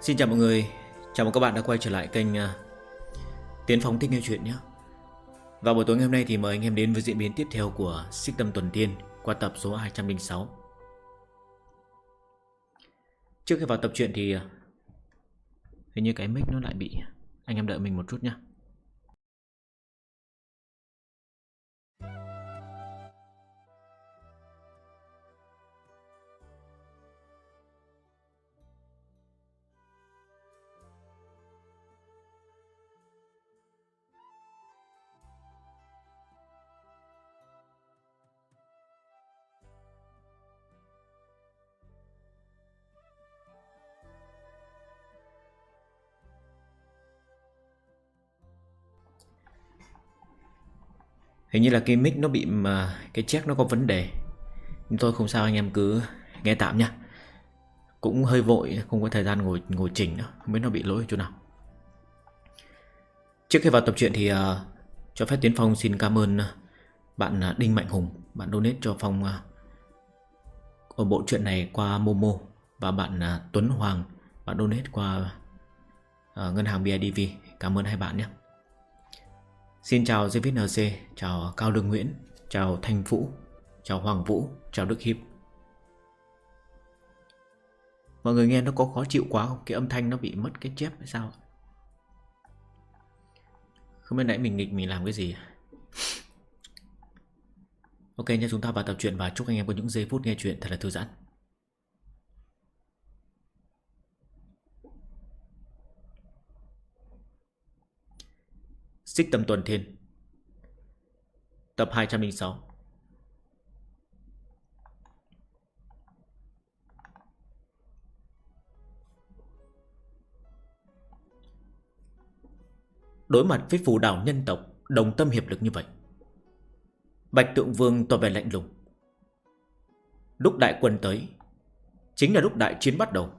Xin chào mọi người, chào mừng các bạn đã quay trở lại kênh à, Tiến phóng Thích Nghe Chuyện nhé. Và buổi tối ngày hôm nay thì mời anh em đến với diễn biến tiếp theo của Xích Tâm Tuần Tiên qua tập số 206 Trước khi vào tập truyện thì à, hình như cái mic nó lại bị Anh em đợi mình một chút nhé. Hình như là cái mic nó bị mà cái check nó có vấn đề. Nhưng tôi không sao anh em cứ nghe tạm nha Cũng hơi vội không có thời gian ngồi ngồi chỉnh nữa. Không biết nó bị lỗi chỗ nào. Trước khi vào tập truyện thì uh, cho phép Tiến Phong xin cảm ơn ờ, bạn ờ, Đinh Mạnh Hùng. Bạn donate cho Phong uh, bộ truyện này qua Momo. Và bạn uh, Tuấn Hoàng Bạn donate qua uh, ngân hàng BIDV Cảm ơn hai bạn nhé Xin chào David NC, chào Cao Đường Nguyễn, chào Thanh Vũ, chào Hoàng Vũ, chào Đức Hiệp. Mọi người nghe nó có khó chịu quá không? Cái âm thanh nó bị mất cái chép hay sao? Không biết nãy mình nghịch mình làm cái gì à? Ok nha chúng ta vào tập truyện và chúc anh em có những giây phút nghe chuyện thật là thư giãn Xích tâm tuần thiên. Tập 206 Đối mặt với phù đảo nhân tộc, Đồng tâm hiệp lực như vậy, Bạch tượng vương tỏ vẻ lạnh lùng. Lúc đại quân tới, Chính là lúc đại chiến bắt đầu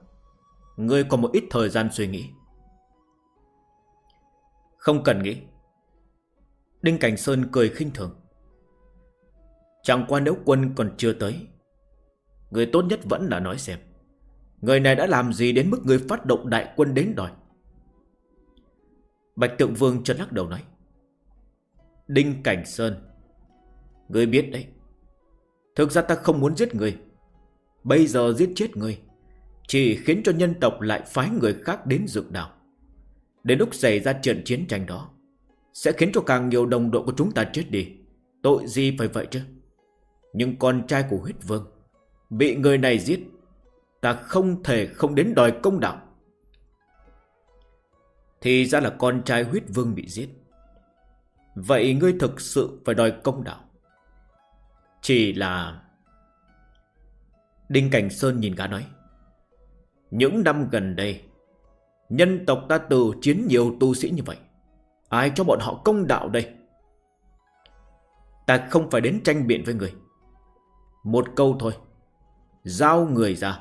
Ngươi còn một ít thời gian suy nghĩ. Không cần nghĩ Đinh Cảnh Sơn cười khinh thường. Chẳng qua nếu quân còn chưa tới, Người tốt nhất vẫn là nói xem, Người này đã làm gì đến mức người phát động đại quân đến đòi. Bạch Tượng Vương chân lắc đầu nói, Đinh Cảnh Sơn, Người biết đấy. Thực ra ta không muốn giết người, Bây giờ giết chết người, Chỉ khiến cho nhân tộc lại phái người khác đến dược đảo Đến lúc xảy ra trận chiến tranh đó sẽ khiến cho càng nhiều đồng đội của chúng ta chết đi. Tội gì phải vậy chứ? Nhưng con trai của huyết vương, Bị người này giết, Ta không thể không đến đòi công đạo. Thì ra là con trai huyết vương bị giết. Vậy ngươi thực sự phải đòi công đạo. Chỉ là Đinh Cảnh Sơn nhìn gã nói, Những năm gần đây, Nhân tộc ta từ chiến nhiều tu sĩ như vậy. Ai cho bọn họ công đạo đây? Ta không phải đến tranh biện với người. Một câu thôi. Giao người ra.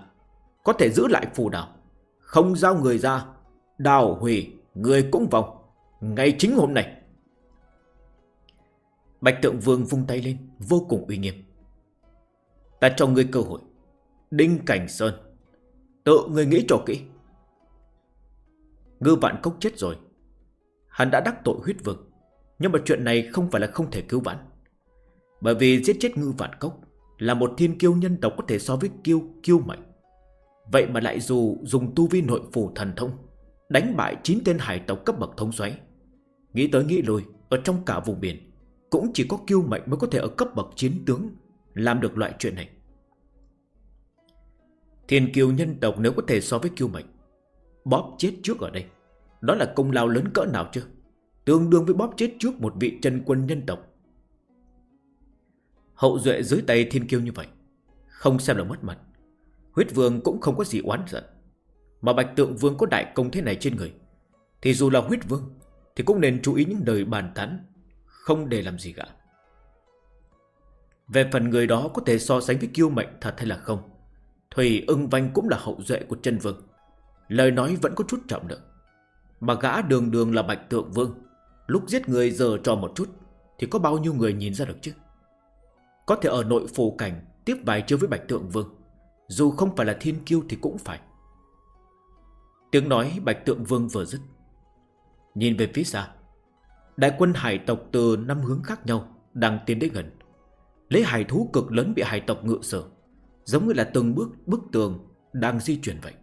Có thể giữ lại phù đảo. Không giao người ra, Đào hủy Người cũng vòng. Ngay chính hôm nay. Bạch tượng vương vung tay lên, Vô cùng uy nghiêm. Ta cho ngươi cơ hội. Đinh Cảnh Sơn. Tự ngươi nghĩ cho kỹ. Ngư vạn cốc chết rồi. Hắn đã đắc tội huyết vực, Nhưng mà chuyện này không phải là không thể cứu vãn. Bởi vì giết chết ngư vạn cốc Là một thiên kiêu nhân tộc có thể so với kiêu kiêu mệnh. Vậy mà lại dù dùng tu vi nội phủ thần thông, Đánh bại 9 tên hải tộc cấp bậc thông xoáy, Nghĩ tới nghĩ lùi Ở trong cả vùng biển, Cũng chỉ có kiêu mệnh mới có thể ở cấp bậc chiến tướng Làm được loại chuyện này. Thiên kiêu nhân tộc nếu có thể so với kiêu mệnh, Bóp chết trước ở đây đó là công lao lớn cỡ nào chứ? Tương đương với bóp chết trước một vị chân quân nhân tộc. Hậu duệ dưới tay thiên kiêu như vậy, Không xem là mất mặt. Huyết vương cũng không có gì oán giận. Mà bạch tượng vương có đại công thế này trên người, Thì dù là huyết vương, Thì cũng nên chú ý những lời bàn tán, Không để làm gì cả. Về phần người đó có thể so sánh với kiêu mệnh thật hay là không Thùy ưng vanh cũng là hậu duệ của chân vương. Lời nói vẫn có chút trọng lượng mà gã đường đường là bạch tượng vương. Lúc giết người giờ cho một chút, Thì có bao nhiêu người nhìn ra được chứ? Có thể ở nội phủ cảnh Tiếp vài chiêu với bạch tượng vương, Dù không phải là thiên kiêu thì cũng phải. Tiếng nói Bạch Tượng Vương vừa dứt. Nhìn về phía xa, Đại quân hải tộc từ năm hướng khác nhau Đang tiến đến gần. Lấy hải thú cực lớn bị hải tộc ngự sở, Giống như là từng bước bức tường Đang di chuyển vậy.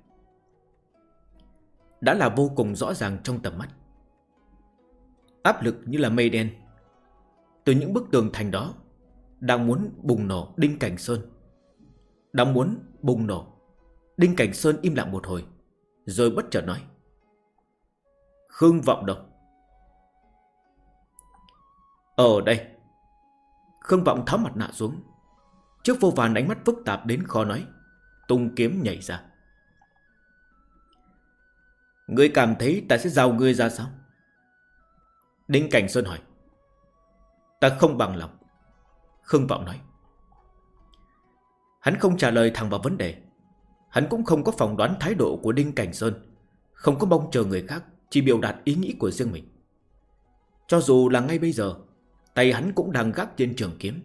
Đã là vô cùng rõ ràng trong tầm mắt. Áp lực như là mây đen. Từ những bức tường thành đó, Đang muốn bùng nổ Đinh Cảnh Sơn. Đang muốn bùng nổ Đinh Cảnh Sơn im lặng một hồi, Rồi bất chợt nói, Khương Vọng đâu Ở đây. Khương Vọng tháo mặt nạ xuống. Trước vô vàn ánh mắt phức tạp đến khó nói, Tung kiếm nhảy ra. Ngươi cảm thấy ta sẽ giao ngươi ra sao? Đinh Cảnh Sơn hỏi. Ta không bằng lòng. Khương Vọng nói. Hắn không trả lời thẳng vào vấn đề. Hắn cũng không có phỏng đoán thái độ của Đinh Cảnh Sơn. Không có mong chờ người khác, Chỉ biểu đạt ý nghĩ của riêng mình. Cho dù là ngay bây giờ, Tay hắn cũng đang gác trên trường kiếm.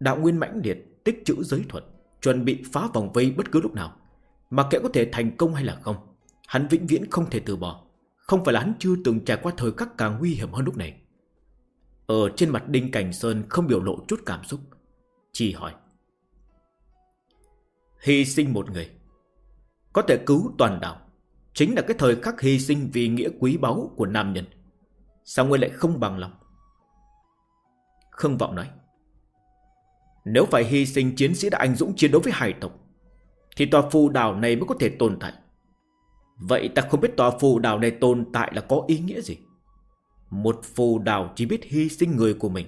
Đạo nguyên mãnh liệt Tích chữ giới thuật, Chuẩn bị phá vòng vây bất cứ lúc nào. Mà kẻ có thể thành công hay là không Hắn vĩnh viễn không thể từ bỏ. Không phải là hắn chưa từng trải qua thời khắc càng nguy hiểm hơn lúc này. Ở trên mặt Đinh Cảnh Sơn không biểu lộ chút cảm xúc. Chỉ hỏi. Hy sinh một người. Có thể cứu toàn đảo. Chính là cái thời khắc hy sinh vì nghĩa quý báu của nam nhân. Sao ngươi lại không bằng lòng? Khương Vọng nói. Nếu phải hy sinh, chiến sĩ đã anh dũng chiến đấu với hải tộc, Thì tòa phù đảo này mới có thể tồn tại. Vậy ta không biết tòa phù đảo này tồn tại là có ý nghĩa gì? Một phù đảo chỉ biết hy sinh người của mình,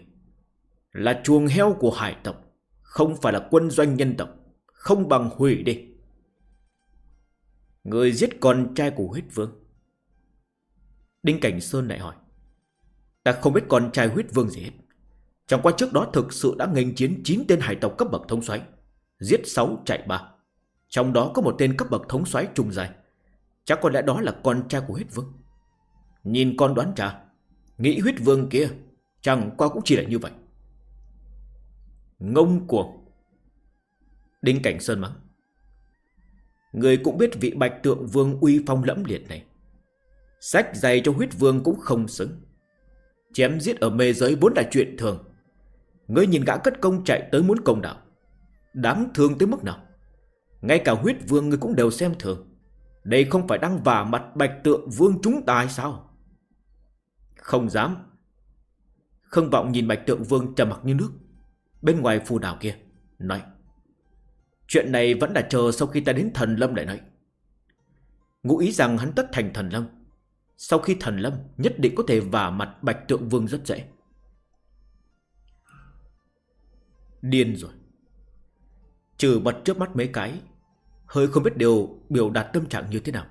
Là chuồng heo của hải tộc, Không phải là quân doanh nhân tộc, Không bằng hủy đi. Người giết con trai của huyết vương. Đinh Cảnh Sơn lại hỏi, Ta không biết con trai huyết vương gì hết. Chẳng qua trước đó thực sự đã nghênh chiến 9 tên hải tộc cấp bậc thống soái, Giết 6 chạy 3 Trong đó có một tên cấp bậc thống soái trung dài Chắc có lẽ đó là con trai của huyết vương. Nhìn con đoán trả Nghĩ huyết vương kia Chẳng qua cũng chỉ là như vậy. Ngông cuồng. Đinh Cảnh Sơn mắng. Người cũng biết vị bạch tượng vương uy phong lẫm liệt này. Sách dày cho huyết vương cũng không xứng. Chém giết ở mê giới vốn là chuyện thường. Ngươi nhìn gã cất công chạy tới muốn công đạo. Đáng thương tới mức nào. Ngay cả huyết vương ngươi cũng đều xem thường. Đây không phải đang vả mặt bạch tượng vương chúng ta hay sao Không dám Không vọng nhìn bạch tượng vương trầm mặc như nước Bên ngoài phù đảo kia, Nói, Chuyện này vẫn là chờ sau khi ta đến thần lâm lại nói. Ngụ ý rằng hắn tất thành thần lâm. Sau khi thần lâm, nhất định có thể vả mặt bạch tượng vương rất dễ. Điên rồi. Trừ bật trước mắt mấy cái. Hơi không biết điều biểu đạt tâm trạng như thế nào.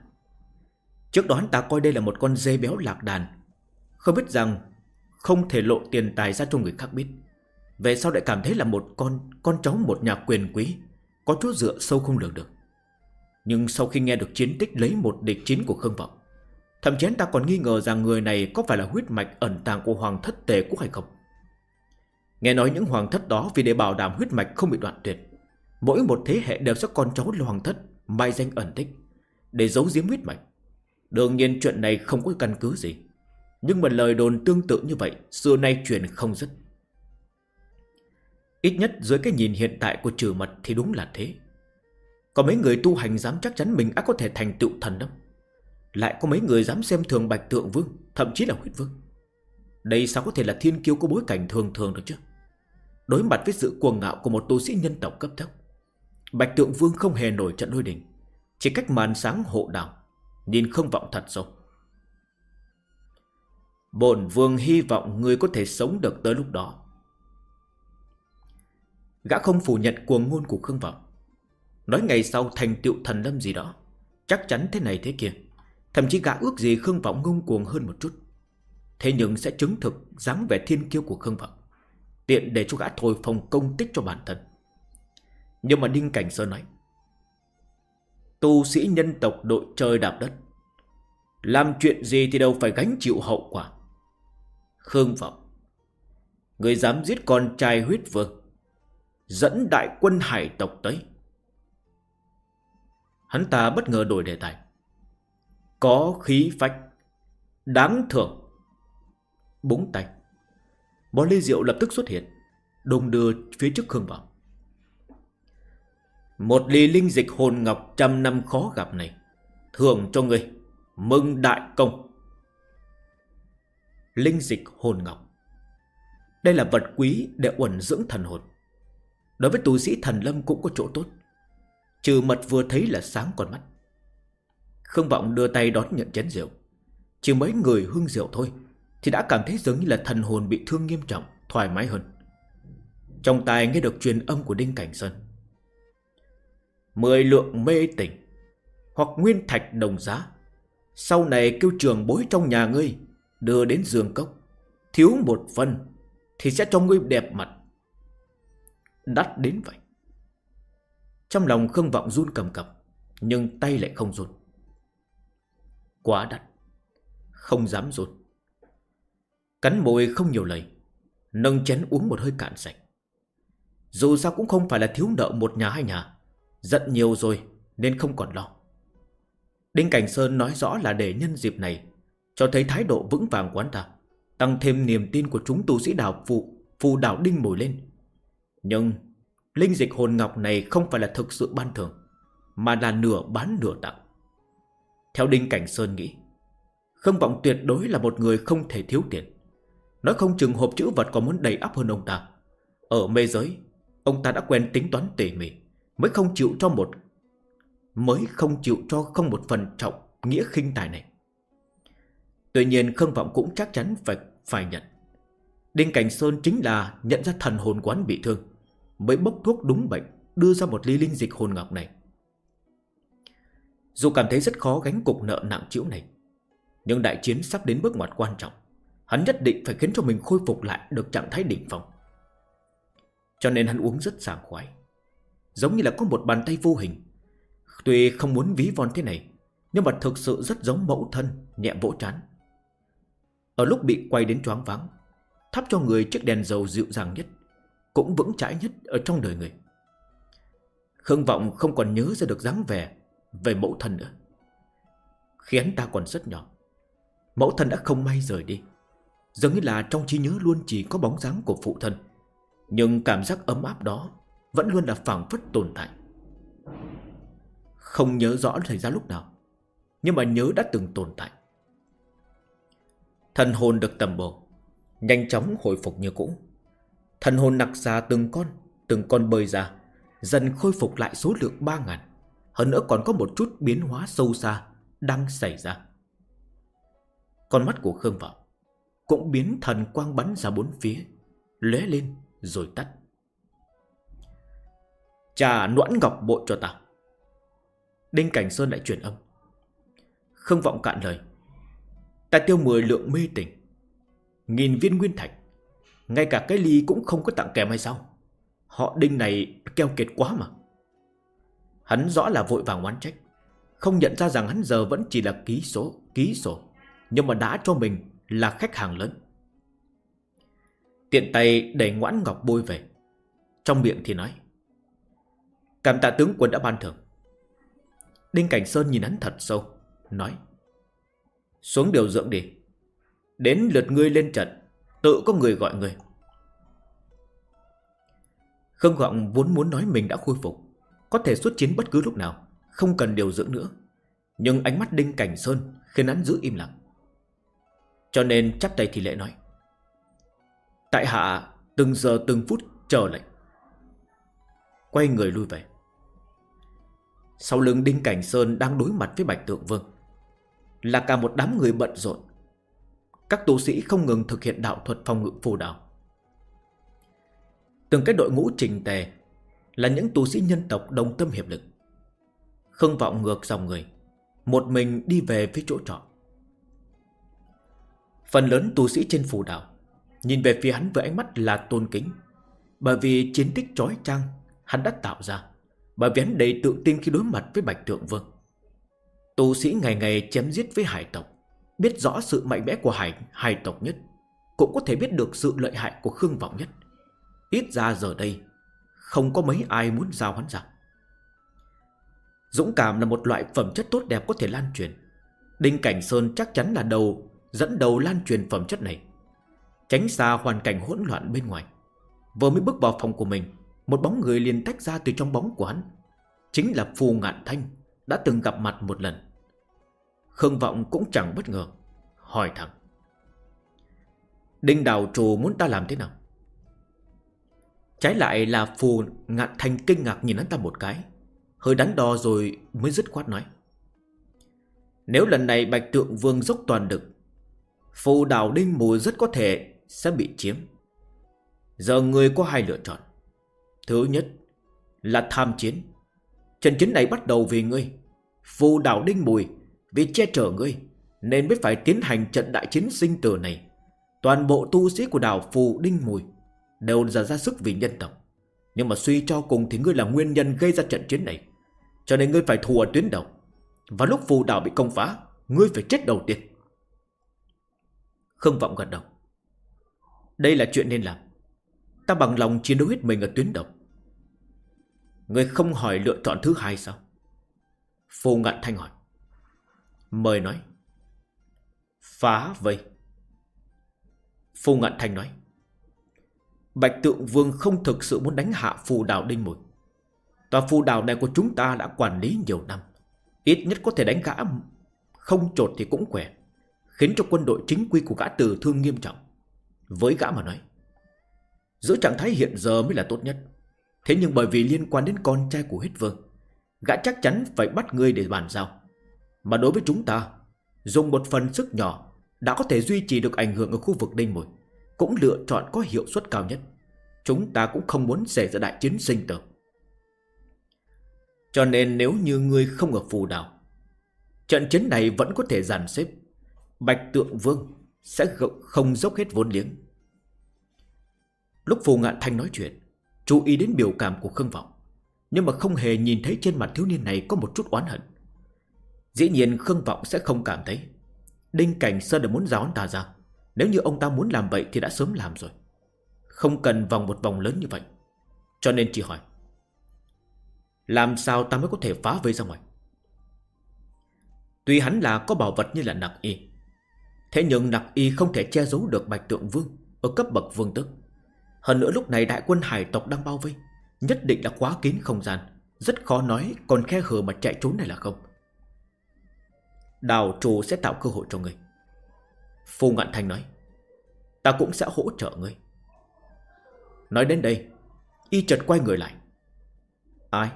Trước đó hắn ta coi đây là một con dê béo lạc đàn. Không biết rằng không thể lộ tiền tài ra cho người khác biết. Về sau lại cảm thấy là một con con cháu một nhà quyền quý, có chỗ dựa sâu không lường được Nhưng sau khi nghe được chiến tích lấy một địch chín của Khương Vọng, Thậm chí ta còn nghi ngờ rằng người này có phải là huyết mạch ẩn tàng của hoàng thất tề quốc hay không Nghe nói những hoàng thất đó vì để bảo đảm huyết mạch không bị đoạn tuyệt Mỗi một thế hệ đều sẽ con cháu là hoàng thất Mai danh ẩn tích Để giấu giếm huyết mạch Đương nhiên chuyện này không có căn cứ gì Nhưng mà lời đồn tương tự như vậy Xưa nay truyền không dứt Ít nhất dưới cái nhìn hiện tại của trừ mật thì đúng là thế. Có mấy người tu hành dám chắc chắn mình đã có thể thành tựu thần đâu. Lại có mấy người dám xem thường bạch tượng vương, thậm chí là huyết vương. Đây sao có thể là thiên kiêu có bối cảnh thường thường được chứ? Đối mặt với sự cuồng ngạo của một tu sĩ nhân tộc cấp thấp. Bạch tượng vương không hề nổi trận đôi đỉnh. Chỉ cách màn sáng hộ đạo, nhìn không vọng thật sâu. Bồn vương hy vọng người có thể sống được tới lúc đó. Gã không phủ nhận cuồng ngôn của Khương Vọng Nói ngày sau thành tựu thần lâm gì đó Chắc chắn thế này thế kia Thậm chí gã ước gì Khương Vọng ngông cuồng hơn một chút Thế nhưng sẽ chứng thực dáng vẻ thiên kiêu của Khương Vọng Tiện để cho gã thổi phòng công tích cho bản thân nhưng mà Đinh Cảnh Sơn nói, Tu sĩ nhân tộc đội trời đạp đất, Làm chuyện gì thì đâu phải gánh chịu hậu quả. Khương Vọng Người dám giết con trai huyết vương, Dẫn đại quân hải tộc tới. Hắn ta bất ngờ đổi đề tài, Có khí phách, Đáng thưởng. Búng tay, Bó ly rượu lập tức xuất hiện, Đùng đưa phía trước Khương Vọng một ly linh dịch hồn ngọc trăm năm khó gặp này. Thưởng cho người. Mừng đại công. Linh dịch hồn ngọc. Đây là vật quý để uẩn dưỡng thần hồn. Đối với tu sĩ thần lâm cũng có chỗ tốt. Trừ mật vừa thấy là sáng con mắt. Khương Vọng đưa tay đón nhận chén rượu. Chỉ mấy người hương rượu thôi, Thì đã cảm thấy giống như là thần hồn bị thương nghiêm trọng, Thoải mái hơn. Trong tai nghe được truyền âm của Đinh Cảnh Sơn. Mười lượng mê tỉnh Hoặc nguyên thạch đồng giá. Sau này kêu trường bối trong nhà ngươi Đưa đến giường cốc, Thiếu một phần Thì sẽ cho ngươi đẹp mặt. Đắt đến vậy. Trong lòng Khương Vọng run cầm cập, Nhưng tay lại không run. Quá đắt, Không dám run. Cắn môi không nhiều lời, Nâng chén uống một hơi cạn sạch. Dù sao cũng không phải là thiếu nợ một nhà hai nhà Giận nhiều rồi, Nên không còn lo. Đinh Cảnh Sơn nói rõ là để nhân dịp này, Cho thấy thái độ vững vàng của anh ta, Tăng thêm niềm tin của chúng tu sĩ đạo phụ, Phù đạo đinh mồi lên. Nhưng, Linh dịch hồn ngọc này không phải là thực sự ban thường Mà là nửa bán nửa tặng. Theo Đinh Cảnh Sơn nghĩ, Khương Vọng tuyệt đối là một người không thể thiếu tiền. Nói không chừng hộp chữ vật còn muốn đầy ắp hơn ông ta. Ở mê giới, Ông ta đã quen tính toán tỉ mỉ. Mới không chịu cho một, Mới không chịu cho không một phần trọng Nghĩa khinh tài này. Tuy nhiên Khương Vọng cũng chắc chắn phải phải nhận. Đinh Cảnh Sơn chính là nhận ra thần hồn quán bị thương, Mới bốc thuốc đúng bệnh, Đưa ra một ly linh dịch hồn ngọc này. Dù cảm thấy rất khó gánh cục nợ nặng chịu này, Nhưng đại chiến sắp đến bước ngoặt quan trọng, Hắn nhất định phải khiến cho mình khôi phục lại Được trạng thái đỉnh phong. Cho nên hắn uống rất sảng khoái. Giống như là có một bàn tay vô hình. Tuy không muốn ví von thế này, Nhưng mà thực sự rất giống mẫu thân, Nhẹ vỗ trán Ở lúc bị quay đến choáng váng, Thắp cho người chiếc đèn dầu dịu dàng nhất, Cũng vững chãi nhất ở trong đời người. Khương Vọng không còn nhớ ra được dáng vẻ Về mẫu thân nữa. Khi hắn ta còn rất nhỏ, Mẫu thân đã không may rời đi. Giống như là trong trí nhớ luôn chỉ có bóng dáng của phụ thân, Nhưng cảm giác ấm áp đó vẫn luôn là phảng phất tồn tại. Không nhớ rõ thời gian lúc nào, Nhưng mà nhớ đã từng tồn tại. Thần hồn được tầm bổ, Nhanh chóng hồi phục như cũ. Thần hồn nặc ra từng con Từng con bơi ra, Dần khôi phục lại số lượng 3 ngàn. Hơn nữa còn có một chút biến hóa sâu xa Đang xảy ra. Con mắt của Khương Vọng Cũng biến thần quang bắn ra bốn phía, lóe lên rồi tắt. Trả noãn ngọc bội cho ta Đinh Cảnh Sơn lại truyền âm. Không Vọng cạn lời. Ta tiêu 10 lượng mê tình, Nghìn viên nguyên thạch. Ngay cả cái ly cũng không có tặng kèm hay sao? Họ đinh này keo kiệt quá mà. Hắn rõ là vội vàng oán trách. Không nhận ra rằng hắn giờ vẫn chỉ là ký số Ký sổ. Nhưng mà đã cho mình là khách hàng lớn. Tiện tay đẩy ngoãn ngọc bôi về. Trong miệng thì nói Cảm tạ tướng quân đã ban thưởng. Đinh Cảnh Sơn nhìn hắn thật sâu, Nói, Xuống điều dưỡng đi. Đến lượt ngươi lên trận, Tự có người gọi ngươi. Khương Gọng vốn muốn nói mình đã khôi phục, Có thể xuất chiến bất cứ lúc nào, Không cần điều dưỡng nữa. Nhưng ánh mắt Đinh Cảnh Sơn khiến hắn giữ im lặng. Cho nên chắp tay thì lễ nói, Tại hạ từng giờ từng phút chờ lệnh. Quay người lui về. Sau lưng Đinh Cảnh Sơn đang đối mặt với Bạch Tượng Vương Là cả một đám người bận rộn các tu sĩ không ngừng thực hiện đạo thuật phòng ngự phù đạo. Từng cái đội ngũ trình tề là những tu sĩ nhân tộc đồng tâm hiệp lực. Khương vọng ngược dòng người, một mình đi về phía chỗ trọ. Phần lớn tu sĩ trên phù đạo nhìn về phía hắn với ánh mắt là tôn kính, bởi vì chiến tích trói trăng hắn đã tạo ra, bởi vì hắn đầy tự tin khi đối mặt với Bạch Thượng Vương. Tu sĩ ngày ngày chém giết với hải tộc, Biết rõ sự mạnh mẽ của hải, hải tộc nhất Cũng có thể biết được sự lợi hại của Khương Vọng nhất. Ít ra giờ đây Không có mấy ai muốn giao hắn ra. Dũng cảm là một loại phẩm chất tốt đẹp có thể lan truyền. Đinh Cảnh Sơn chắc chắn là đầu Dẫn đầu lan truyền phẩm chất này. Tránh xa hoàn cảnh hỗn loạn bên ngoài Vừa mới bước vào phòng của mình một bóng người liền tách ra từ trong bóng quán. Chính là Phù Ngạn Thanh Đã từng gặp mặt một lần. Khương Vọng cũng chẳng bất ngờ, Hỏi thẳng. Đinh Đào Trù muốn ta làm thế nào? Trái lại là Phù Ngạn Thanh kinh ngạc nhìn hắn ta một cái, Hơi đắn đo rồi mới dứt khoát nói. Nếu lần này Bạch Tượng Vương dốc toàn lực, Phù đào Đinh Mù rất có thể sẽ bị chiếm. Giờ người có hai lựa chọn. Thứ nhất là tham chiến. Trận chiến này bắt đầu vì ngươi. Phù đảo Đinh Mùi, Vì che chở ngươi, Nên mới phải tiến hành trận đại chiến sinh tử này. Toàn bộ tu sĩ của đảo Phù Đinh Mùi Đều ra ra sức vì nhân tộc. Nhưng mà suy cho cùng thì ngươi là nguyên nhân gây ra trận chiến này. Cho nên ngươi phải thua tuyến đầu. Và lúc phù đảo bị công phá, Ngươi phải chết đầu tiên. Khương Vọng gật đầu. Đây là chuyện nên làm. Ta bằng lòng chiến đấu hết mình ở tuyến đầu người không hỏi lựa chọn thứ hai sao Phù Ngạn Thanh hỏi Mời nói Phá vây Phù Ngạn Thanh nói Bạch Tượng Vương không thực sự muốn đánh hạ phù đảo Đinh Mùi. Tòa phù đảo này của chúng ta đã quản lý nhiều năm. Ít nhất có thể đánh gã không trột thì cũng khỏe. Khiến cho quân đội chính quy của gã tử thương nghiêm trọng. Với gã mà nói. Giữa trạng thái hiện giờ mới là tốt nhất. Thế nhưng bởi vì liên quan đến con trai của huyết vương. Gã chắc chắn phải bắt ngươi để bàn giao. Mà đối với chúng ta, dùng một phần sức nhỏ đã có thể duy trì được ảnh hưởng ở khu vực Đinh Mùi cũng lựa chọn có hiệu suất cao nhất. Chúng ta cũng không muốn xảy ra đại chiến sinh tử. Cho nên nếu như ngươi không ở phù đảo, trận chiến này vẫn có thể dàn xếp. Bạch Tượng Vương sẽ không dốc hết vốn liếng. Lúc Phù Ngạn Thanh nói chuyện, chú ý đến biểu cảm của Khương Vọng, nhưng mà không hề nhìn thấy trên mặt thiếu niên này có một chút oán hận. Dĩ nhiên Khương Vọng sẽ không cảm thấy. Đinh Cảnh Sơn đã muốn giáo hắn ta ra. Nếu như ông ta muốn làm vậy thì đã sớm làm rồi Không cần vòng một vòng lớn như vậy Cho nên chỉ hỏi Làm sao ta mới có thể phá vây ra ngoài Tuy hắn là có bảo vật như là nặc y Thế nhưng nặc y không thể che giấu được bạch tượng vương Ở cấp bậc vương tức hơn nữa lúc này đại quân hải tộc đang bao vây, Nhất định là quá kín không gian. Rất khó nói còn khe hở mà chạy trốn này là không. Đào trù sẽ tạo cơ hội cho người Phu Ngạn Thanh nói, Ta cũng sẽ hỗ trợ ngươi. Nói đến đây, Y chợt quay người lại. Ai?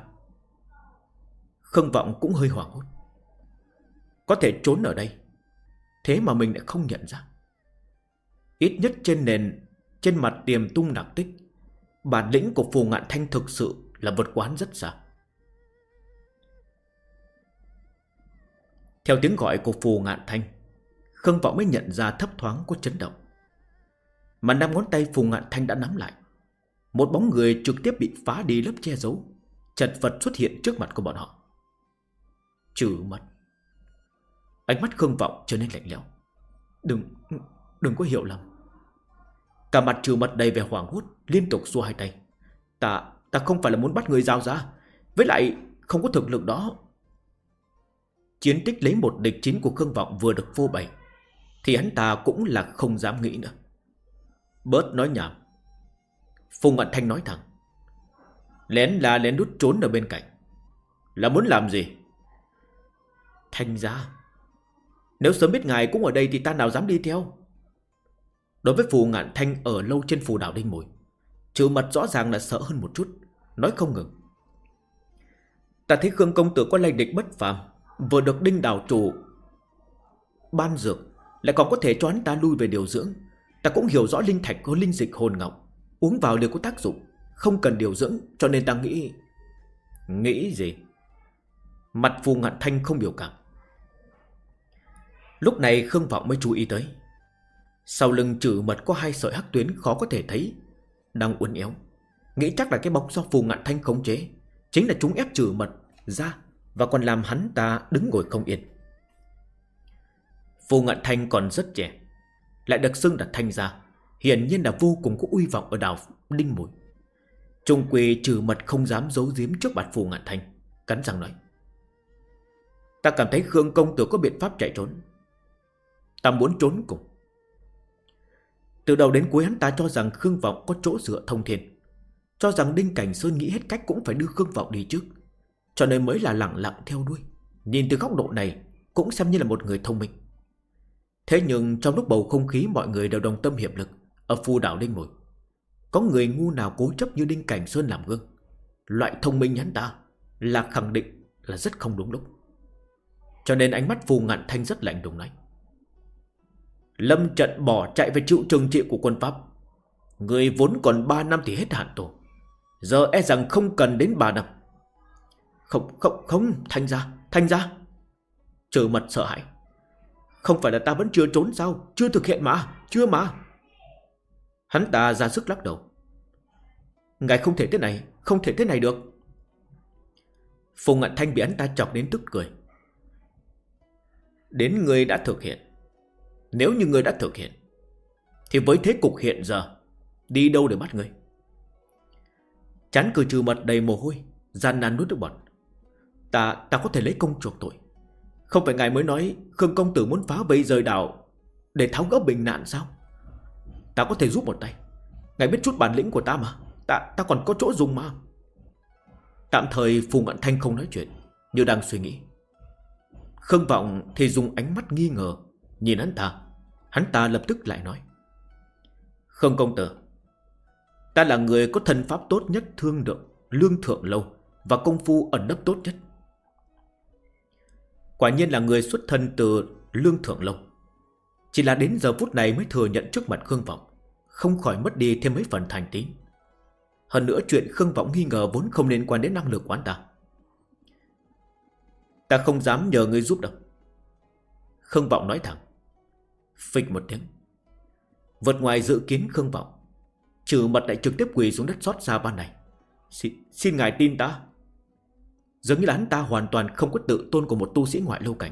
Khương Vọng cũng hơi hoảng hốt. Có thể trốn ở đây, Thế mà mình lại không nhận ra. Ít nhất trên nền trên mặt tiềm tung đặc tích Bản lĩnh của Phù Ngạn Thanh thực sự Là vượt quán rất xa Theo tiếng gọi của Phù Ngạn Thanh Khương Vọng mới nhận ra thấp thoáng có chấn động. Mà năm ngón tay phù Ngạn Thanh đã nắm lại. Một bóng người trực tiếp bị phá đi lớp che giấu. Chật vật xuất hiện trước mặt của bọn họ. Trừ mặt Ánh mắt Khương Vọng trở nên lạnh lẽo. Đừng, đừng có hiểu lầm. Cả mặt trừ mật đầy vẻ hoảng hốt, liên tục xua hai tay. Ta, ta không phải là muốn bắt người giao ra. Với lại, không có thực lực đó. Chiến tích lấy một địch chính của Khương Vọng vừa được vô bày thì hắn ta cũng là không dám nghĩ nữa Bớt nói nhảm Phùng Ngạn Thanh nói thẳng Lén là lén đút trốn ở bên cạnh Là muốn làm gì Thanh ra Nếu sớm biết ngài cũng ở đây Thì ta nào dám đi theo Đối với Phù Ngạn Thanh ở lâu trên phù đảo Đinh Mùi Chữ mật rõ ràng là sợ hơn một chút, Nói không ngừng. Ta thấy Khương Công Tử có lây địch bất phàm, Vừa được Đinh Đảo Chủ Ban dược, lại còn có thể cho hắn ta lui về điều dưỡng. Ta cũng hiểu rõ linh thạch có linh dịch hồn ngọc, Uống vào đều có tác dụng, Không cần điều dưỡng, cho nên ta nghĩ Nghĩ gì? Mặt phù ngạn thanh không biểu cảm. Lúc này Khương Vọng mới chú ý tới sau lưng trừ mật có hai sợi hắc tuyến khó có thể thấy. Đang uốn éo. Nghĩ chắc là cái bóng do phù ngạn thanh khống chế. Chính là chúng ép trừ mật ra Và còn làm hắn ta đứng ngồi không yên. Phù Ngạn Thanh còn rất trẻ. Lại được xưng là Thanh gia. Hiển nhiên là vô cùng có uy vọng ở đảo Đinh Mùi Trung quỳ trừ mật không dám giấu giếm trước mặt Phù Ngạn Thanh, Cắn răng nói. Ta cảm thấy Khương Công Tử có biện pháp chạy trốn. Ta muốn trốn cùng. Từ đầu đến cuối hắn ta cho rằng Khương Vọng có chỗ dựa thông thiên. Cho rằng Đinh Cảnh Sơn nghĩ hết cách cũng phải đưa Khương Vọng đi trước Cho nên mới là lặng lặng theo đuôi. Nhìn từ góc độ này, Cũng xem như là một người thông minh. Thế nhưng trong lúc bầu không khí mọi người đều đồng tâm hiệp lực, Ở phu đảo đinh Mùi Có người ngu nào cố chấp như Đinh Cảnh Sơn làm gương. Loại thông minh hắn ta Là khẳng định là rất không đúng lúc. Cho nên ánh mắt phù ngạn thanh rất lạnh đùng nói. Lâm trận bỏ chạy về chịu trừng trị của quân Pháp. Người vốn còn 3 năm thì hết hạn tù. Giờ e rằng không cần đến 3 năm. Không, không, không, thanh ra, thanh ra Trừ mật sợ hãi. Không phải là ta vẫn chưa trốn sao? Chưa thực hiện mà, chưa mà. Hắn ta ra sức lắc đầu. Ngài không thể thế này Không thể thế này được. Phùng Ngạn Thanh bị hắn ta chọc đến tức cười. Đến người đã thực hiện. Nếu như người đã thực hiện Thì với thế cục hiện giờ Đi đâu để bắt người Chán cười trừ mật đầy mồ hôi Gian nan nuốt nước bọt. Ta, ta có thể lấy công chuộc tội. Không phải ngài mới nói Khương công tử muốn phá vây rời đảo Để tháo gỡ bình nạn sao? Ta có thể giúp một tay. Ngài biết chút bản lĩnh của ta mà. Ta, ta còn có chỗ dùng mà. Tạm thời Phùng Ngạn Thanh không nói chuyện Như đang suy nghĩ. Khương Vọng thì dùng ánh mắt nghi ngờ Nhìn hắn ta. Hắn ta lập tức lại nói không công tử Ta là người có thân pháp tốt nhất thương được Lương thượng lâu Và công phu ẩn nấp tốt nhất Quả nhiên là người xuất thân từ lương thượng lâu Chỉ là đến giờ phút này mới thừa nhận trước mặt Khương Vọng, Không khỏi mất đi thêm mấy phần thành tín hơn nữa chuyện Khương Vọng nghi ngờ vốn không liên quan đến năng lực của anh ta. Ta không dám nhờ ngươi giúp đâu. Khương Vọng nói thẳng. Phịch một tiếng. Vượt ngoài dự kiến Khương Vọng. Trừ mật lại trực tiếp quỳ xuống đất xót xa ban này. Xin, xin ngài tin ta. Giống như là hắn ta hoàn toàn không có tự tôn của một tu sĩ ngoại lâu cảnh.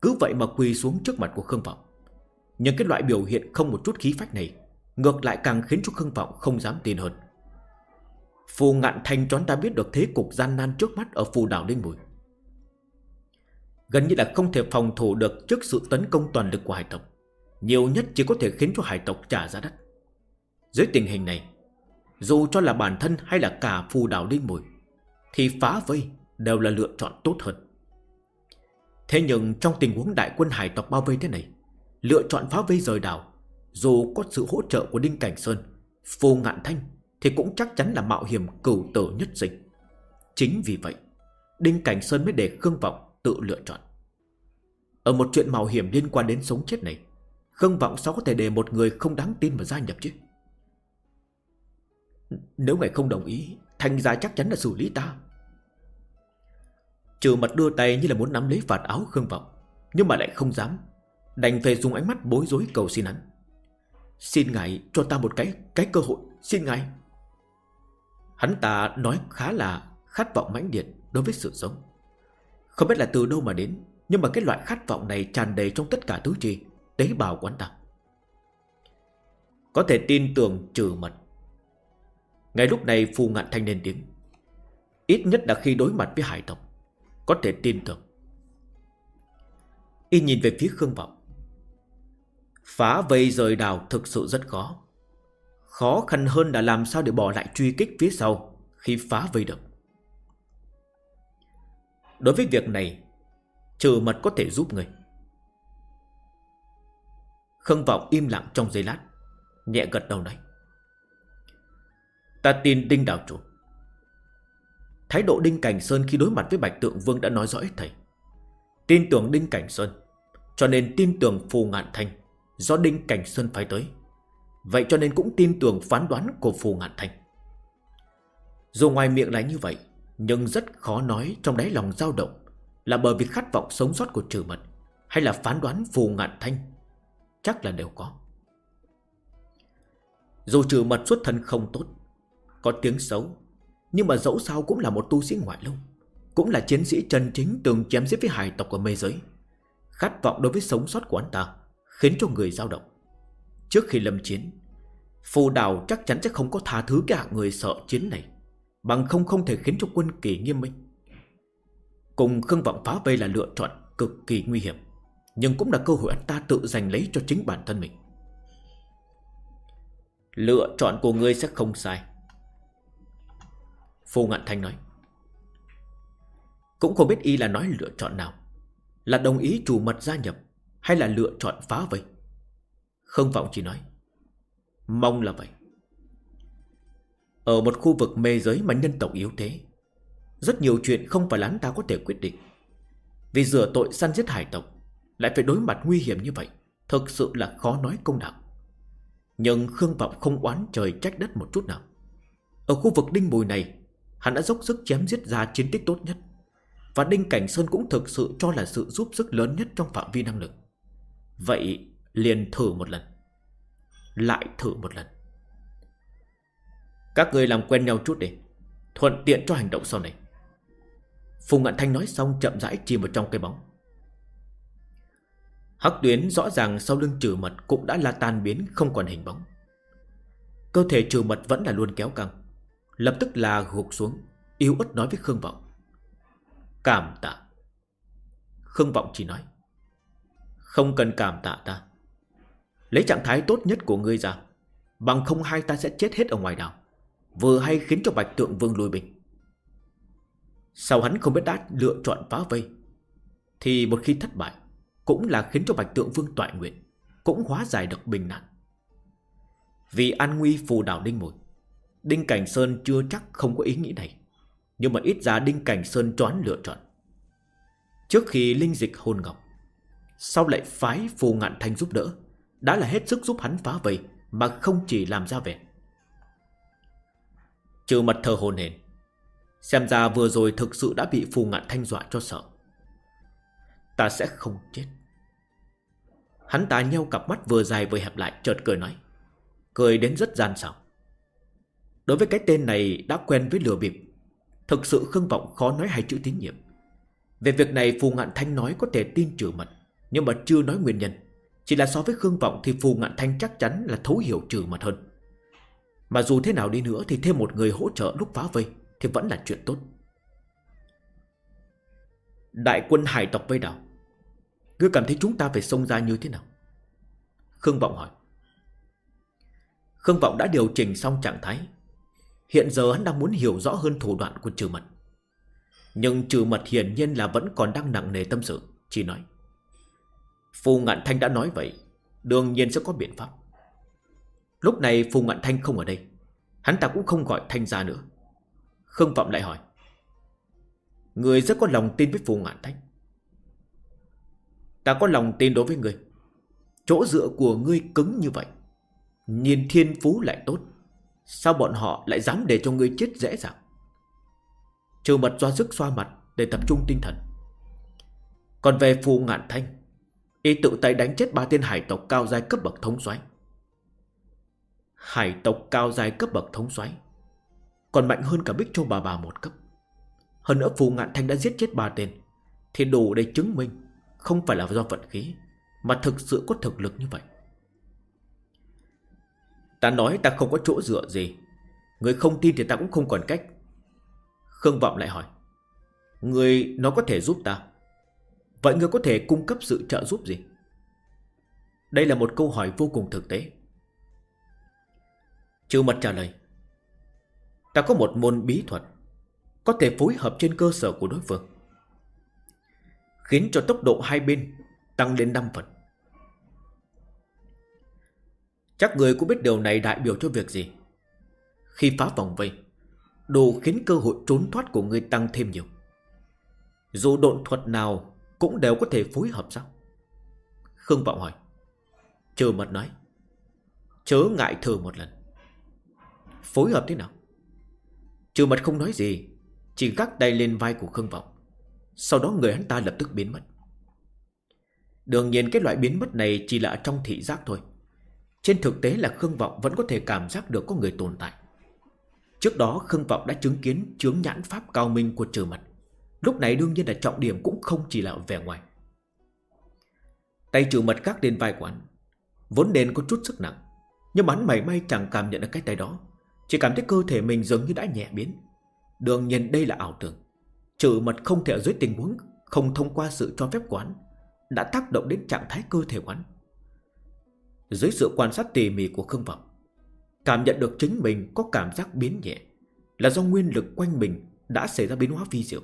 Cứ vậy mà quỳ xuống trước mặt của Khương Vọng. Nhưng cái loại biểu hiện không một chút khí phách này Ngược lại càng khiến cho Khương Vọng không dám tin hơn Phù ngạn thanh cho ta biết được thế cục gian nan trước mắt ở phù đảo Linh Bùi. Gần như là không thể phòng thủ được trước sự tấn công toàn lực của hải tộc. Nhiều nhất chỉ có thể khiến cho hải tộc trả giá đắt. Dưới tình hình này, dù cho là bản thân hay là cả phù đảo đinh mùi thì phá vây đều là lựa chọn tốt hơn. Thế nhưng trong tình huống đại quân hải tộc bao vây thế này, lựa chọn phá vây rời đảo, dù có sự hỗ trợ của Đinh Cảnh Sơn, Phù Ngạn Thanh thì cũng chắc chắn là mạo hiểm cửu tử nhất sinh Chính vì vậy Đinh Cảnh Sơn mới để Khương Vọng tự lựa chọn Ở một chuyện mạo hiểm liên quan đến sống chết này Khương Vọng sao có thể để một người không đáng tin mà gia nhập chứ? Nếu ngài không đồng ý Thành gia chắc chắn là xử lý ta. Trừ mặt đưa tay như là muốn nắm lấy vạt áo Khương Vọng Nhưng mà lại không dám Đành phải dùng ánh mắt bối rối cầu xin hắn. Xin ngài cho ta một cái cái cơ hội Xin ngài. Hắn ta nói khá là khát vọng mãnh liệt đối với sự sống. Không biết là từ đâu mà đến, nhưng mà cái loại khát vọng này tràn đầy trong tất cả tứ chi, tế bào của anh ta. Có thể tin tưởng trừ mật. Ngay lúc này Phù Ngạn Thanh lên tiếng. Ít nhất là khi đối mặt với hải tộc, có thể tin tưởng. Y nhìn về phía Khương Vọng. Phá vây rời đào thực sự rất khó. Khó khăn hơn là làm sao để bỏ lại truy kích phía sau Khi phá vây được Đối với việc này Trừ mật có thể giúp người Khương Vọng im lặng trong giây lát, Nhẹ gật đầu nói, Ta tin Đinh Đạo Chủ. Thái độ Đinh Cảnh Sơn khi đối mặt với Bạch Tượng Vương đã nói rõ hết thầy. Tin tưởng Đinh Cảnh Sơn, Cho nên tin tưởng Phù Ngạn Thanh Do Đinh Cảnh Sơn phải tới. Vậy cho nên cũng tin tưởng phán đoán của Phù Ngạn Thanh Dù ngoài miệng là như vậy, Nhưng rất khó nói trong đáy lòng dao động Là bởi vì khát vọng sống sót của trừ mật Hay là phán đoán Phù Ngạn Thanh Chắc là đều có. Dù trừ mật xuất thân không tốt, Có tiếng xấu, Nhưng mà dẫu sao cũng là một tu sĩ ngoại lưu Cũng là chiến sĩ chân chính từng chém giết với hải tộc của mê giới. Khát vọng đối với sống sót của anh ta Khiến cho người dao động. Trước khi lâm chiến, Phù đào chắc chắn sẽ không có tha thứ cái hạng người sợ chiến này, Bằng không không thể khiến cho quân kỳ nghiêm minh. Cùng Khương Vọng phá vây là lựa chọn cực kỳ nguy hiểm. Nhưng cũng là cơ hội anh ta tự giành lấy cho chính bản thân mình. Lựa chọn của ngươi sẽ không sai. Phù Ngạn Thanh nói. Cũng không biết y là nói lựa chọn nào. Là đồng ý chủ mật gia nhập Hay là lựa chọn phá vây? Khương Vọng chỉ nói. Mong là vậy. Ở một khu vực mê giới mà nhân tộc yếu thế, Rất nhiều chuyện không phải lán ta có thể quyết định. Vì rửa tội săn giết hải tộc lại phải đối mặt nguy hiểm như vậy, Thực sự là khó nói công đạo. Nhưng Khương Vọng không oán trời trách đất một chút nào. Ở khu vực đinh bùi này, Hắn đã dốc sức chém giết ra chiến tích tốt nhất. Và Đinh Cảnh Sơn cũng thực sự cho là sự giúp sức lớn nhất trong phạm vi năng lực. Vậy liền thử một lần. Lại thử một lần. Các người làm quen nhau chút đi, Thuận tiện cho hành động sau này. Phùng Ngạn Thanh nói xong chậm rãi chìm vào trong cây bóng. Hắc tuyến rõ ràng sau lưng trừ mật cũng đã la tan biến, không còn hình bóng. Cơ thể trừ mật vẫn là luôn kéo căng. Lập tức là gục xuống, Yếu ớt nói với Khương Vọng. Cảm tạ. Khương Vọng chỉ nói. Không cần cảm tạ ta. Lấy trạng thái tốt nhất của ngươi ra, Bằng không hai ta sẽ chết hết ở ngoài đảo, Vừa hay khiến cho Bạch Tượng Vương lùi bình Sau hắn không biết đã lựa chọn phá vây, Thì một khi thất bại cũng là khiến cho Bạch Tượng Vương tọa nguyện, Cũng hóa giải được bình nạn. Vì an nguy phù đảo Đinh Mùi Đinh Cảnh Sơn chưa chắc không có ý nghĩ này, Nhưng mà ít ra Đinh Cảnh Sơn choán lựa chọn. Trước khi linh dịch hôn ngọc, Sau lại phái phù ngạn thanh giúp đỡ, Đã là hết sức giúp hắn phá vây Mà không chỉ làm ra vẻ. Trừ mặt thờ hồn hền, Xem ra vừa rồi thực sự đã bị phù ngạn thanh dọa cho sợ. Ta sẽ không chết. Hắn ta nheo cặp mắt vừa dài vừa hẹp lại, chợt cười nói, Cười đến rất gian xảo. Đối với cái tên này đã quen với lừa bịp, Thực sự Khương Vọng khó nói hai chữ tín nhiệm. Về việc này, Phù Ngạn Thanh nói có thể tin trừ mật, Nhưng mà chưa nói nguyên nhân. Chỉ là so với Khương Vọng thì Phù Ngạn Thanh chắc chắn là thấu hiểu trừ mật hơn. Mà dù thế nào đi nữa thì thêm một người hỗ trợ lúc phá vây Thì vẫn là chuyện tốt. Đại quân hải tộc vây đảo. Ngươi cảm thấy chúng ta phải xông ra như thế nào? Khương Vọng hỏi. Khương Vọng đã điều chỉnh xong trạng thái. Hiện giờ hắn đang muốn hiểu rõ hơn thủ đoạn của trừ mật. Nhưng trừ mật hiển nhiên là vẫn còn đang nặng nề tâm sự, Chỉ nói. Phù Ngạn Thanh đã nói vậy, Đương nhiên sẽ có biện pháp. Lúc này Phù Ngạn Thanh không ở đây, Hắn ta cũng không gọi Thanh ra nữa. Khương Vọng lại hỏi. Người rất có lòng tin với Phù Ngạn Thanh Ta có lòng tin đối với người. Chỗ dựa của ngươi cứng như vậy. Nhìn thiên phú lại tốt. Sao bọn họ lại dám để cho ngươi chết dễ dàng? Trừ mật do sức xoa mặt Để tập trung tinh thần. Còn về phù ngạn thanh Y tự tay đánh chết ba tên hải tộc cao giai cấp bậc thống soái. Hải tộc cao giai cấp bậc thống soái Còn mạnh hơn cả Bích Châu bà bà một cấp. Hơn nữa phù ngạn thanh đã giết chết ba tên. Thì đủ để chứng minh Không phải là do vận khí, Mà thực sự có thực lực như vậy. Ta nói ta không có chỗ dựa gì. Người không tin thì ta cũng không còn cách. Khương Vọng lại hỏi, Người nó có thể giúp ta? Vậy người có thể cung cấp sự trợ giúp gì? Đây là một câu hỏi vô cùng thực tế. Chưa mật trả lời, Ta có một môn bí thuật có thể phối hợp trên cơ sở của đối phương, Khiến cho tốc độ hai bên Tăng lên 5 phần. Chắc người cũng biết điều này đại biểu cho việc gì? Khi phá vòng vây Đủ khiến cơ hội trốn thoát của người tăng thêm nhiều. Dù độn thuật nào Cũng đều có thể phối hợp sao? Khương Vọng hỏi. Trừ mật nói, Chớ ngại thử một lần. Phối hợp thế nào? Trừ mật không nói gì chỉ gác tay lên vai của Khương Vọng Sau đó người hắn ta lập tức biến mất Đương nhiên cái loại biến mất này Chỉ là trong thị giác thôi trên thực tế là Khương Vọng vẫn có thể cảm giác được có người tồn tại. Trước đó Khương Vọng đã chứng kiến chướng nhãn pháp cao minh của trừ mật. Lúc này đương nhiên là trọng điểm cũng không chỉ là vẻ ngoài. Tay trừ mật các lên vai của anh Vốn nên có chút sức nặng. Nhưng hắn mảy may chẳng cảm nhận được cái tay đó. Chỉ cảm thấy cơ thể mình dường như đã nhẹ biến. Đương nhiên đây là ảo tưởng. Trừ mật không thể ở dưới tình huống, Không thông qua sự cho phép quán Đã tác động đến trạng thái cơ thể quán Dưới sự quan sát tỉ mỉ của Khương Vọng, Cảm nhận được chính mình có cảm giác biến nhẹ Là do nguyên lực quanh mình Đã xảy ra biến hóa vi diệu.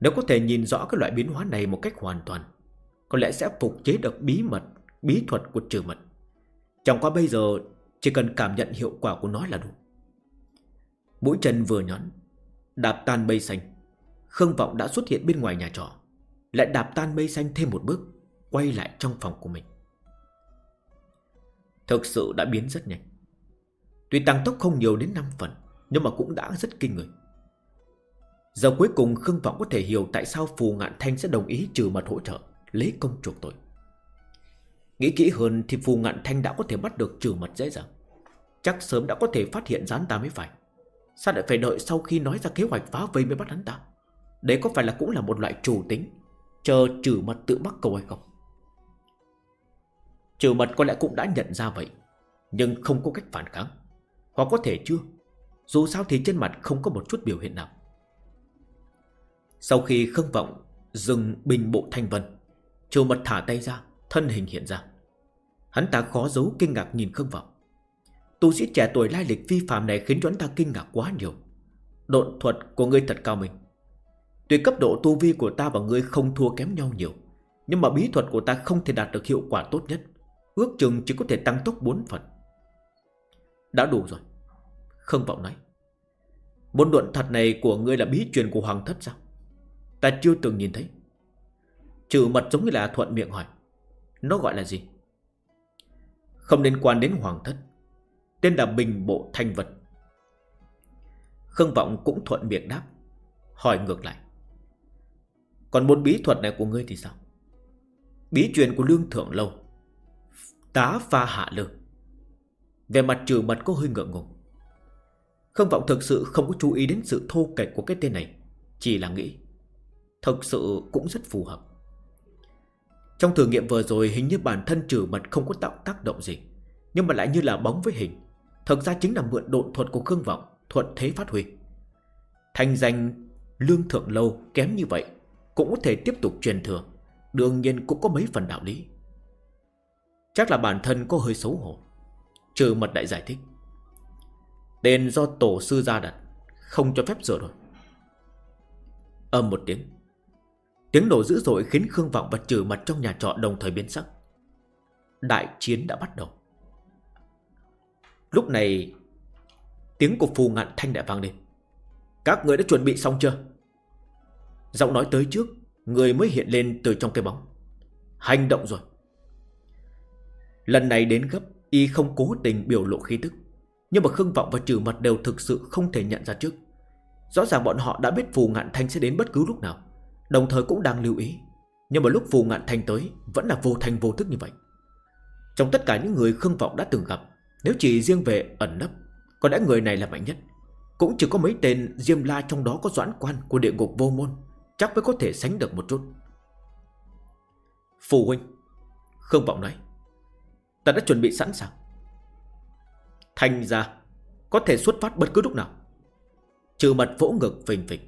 Nếu có thể nhìn rõ các loại biến hóa này Một cách hoàn toàn, Có lẽ sẽ phục chế được bí mật, Bí thuật của trừ mật. Chẳng qua bây giờ, Chỉ cần cảm nhận hiệu quả của nó là đủ. Mũi chân vừa nhón Đạp tan mây xanh. Khương Vọng đã xuất hiện bên ngoài nhà trọ, Lại đạp tan mây xanh thêm một bước, Quay lại trong phòng của mình. Thực sự đã biến rất nhanh. Tuy tăng tốc không nhiều đến 5 phần, Nhưng mà cũng đã rất kinh người. Giờ cuối cùng Khương Vọng có thể hiểu Tại sao Phù Ngạn Thanh sẽ đồng ý trừ mật hỗ trợ, Lấy công chuộc tội. Nghĩ kỹ hơn thì Phù Ngạn Thanh đã có thể bắt được trừ mật dễ dàng. Chắc sớm đã có thể phát hiện rán ta mới phải. Sao lại phải đợi sau khi nói ra kế hoạch phá vây mới bắt hắn ta? Đấy có phải là cũng là một loại chủ tính? Chờ trừ mật tự bắt cầu hay không? Trừ mật có lẽ cũng đã nhận ra vậy, Nhưng không có cách phản kháng. Hoặc có thể chưa? Dù sao thì trên mặt không có một chút biểu hiện nào. Sau khi khâng vọng Dừng bình bộ thanh vân, Trừ mật thả tay ra, Thân hình hiện ra. Hắn ta khó giấu kinh ngạc nhìn khâng vọng. Tu sĩ trẻ tuổi lai lịch vi phạm này khiến cho anh ta kinh ngạc quá nhiều. Độn thuật của ngươi thật cao mình. Tuy cấp độ tu vi của ta và ngươi không thua kém nhau nhiều, Nhưng mà bí thuật của ta không thể đạt được hiệu quả tốt nhất. Ước chừng chỉ có thể tăng tốc 4 phần. Đã đủ rồi. Không vọng nói. Môn luận thật này của ngươi là bí truyền của Hoàng Thất sao? Ta chưa từng nhìn thấy. Trừ mật giống như là thuận miệng hỏi. Nó gọi là gì? Không liên quan đến Hoàng Thất. Tên là Bình Bộ Thanh Vật Khương Vọng cũng thuận miệng đáp, Hỏi ngược lại. Còn môn bí thuật này của ngươi thì sao? Bí truyền của Lương Thượng Lâu, Tá pha hạ lương. Về mặt trừ mật có hơi ngượng ngùng. Khương Vọng thực sự không có chú ý đến sự thô kệch của cái tên này, Chỉ là nghĩ, Thực sự cũng rất phù hợp. Trong thử nghiệm vừa rồi hình như bản thân trừ mật không có tạo tác động gì, Nhưng mà lại như là bóng với hình. Thực ra chính là mượn độn thuật của Khương Vọng Thuận thế phát huy. Thành danh lương thượng lâu kém như vậy, Cũng có thể tiếp tục truyền thừa, Đương nhiên cũng có mấy phần đạo lý. Chắc là bản thân có hơi xấu hổ, Trừ mật đại giải thích. Tên do tổ sư ra đặt Không cho phép sửa đổi. Âm một tiếng. Tiếng nổ dữ dội khiến Khương Vọng và trừ mật trong nhà trọ đồng thời biến sắc. Đại chiến đã bắt đầu. Lúc này, Tiếng của phù ngạn thanh đã vang lên. Các người đã chuẩn bị xong chưa? Giọng nói tới trước, Người mới hiện lên từ trong cái bóng. Hành động rồi. Lần này đến gấp, Y không cố tình biểu lộ khí tức. Nhưng mà Khương Vọng và Trừ Mặt đều thực sự không thể nhận ra trước. Rõ ràng bọn họ đã biết Phù Ngạn Thanh sẽ đến bất cứ lúc nào. Đồng thời cũng đang lưu ý. Nhưng mà lúc Phù Ngạn Thanh tới, Vẫn là vô thành vô thức như vậy. Trong tất cả những người Khương Vọng đã từng gặp nếu chỉ riêng về ẩn nấp, Có lẽ người này là mạnh nhất. Cũng chỉ có mấy tên Diêm La trong đó có doãn quan Của địa ngục vô môn, Chắc mới có thể sánh được một chút. Phù huynh, Khương Vọng nói, Ta đã chuẩn bị sẵn sàng. Thành ra, Có thể xuất phát bất cứ lúc nào. Trừ mặt vỗ ngực phình phình.